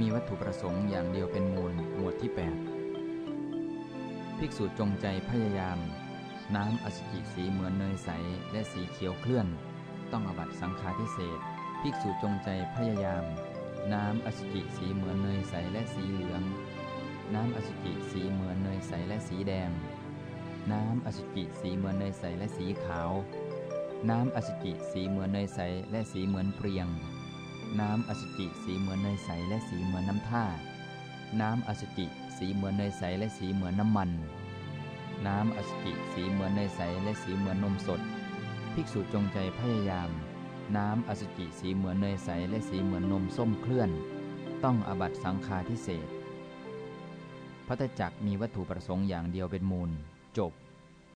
มีวัตถุประสงค์อย่างเดียวเป็นมูลหมวดที่ 8 ภิกษุจงใจพยายาม น้ำอสุจิสีเหมือนเนยใสและสีเขียวเคลื่อน ต้องอบัตสังฆาทิเศษภิกษุจงใจพยายาม น้ำอสุจิสีเหมือนเนยใสและสีเหลือง น้ำอสุจิสีเหมือนเนยใสและสีแดง น้ำอสุจิสีเหมือนเนยใสและสีขาว น้ำอสุจิสีเหมือนเนยใสและสีเหมือนเปรียง น้ำอสุจิสีเหมือนเนยใสและสีเหมือนน้ำท่า น้ำอสุจิสีเหมือนเนยใสและสีเหมือนน้ำมัน น้ำอสุจิสีเหมือนเนยใสและสีเหมือนนมสด ภิกษุจงใจพยายาม น้ำอสุจิสีเหมือนเนยใสและสีเหมือนนมส้มเคลื่อน ต้องอบัตสังฆาทิเศษพัตจักมีวัตถุประสงค์อย่างเดียวเป็นมูล จบ